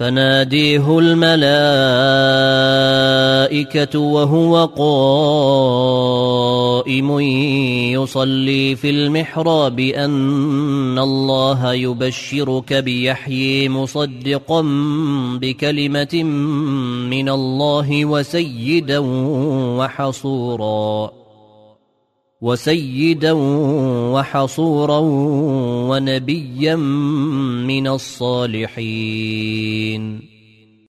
فناديه الملائكة وهو قائم يصلي في المحراب أن الله يبشرك بيحيي مصدقا بكلمة من الله وسيدا وحصورا. وسيدا وحصورا ونبيا من الصالحين.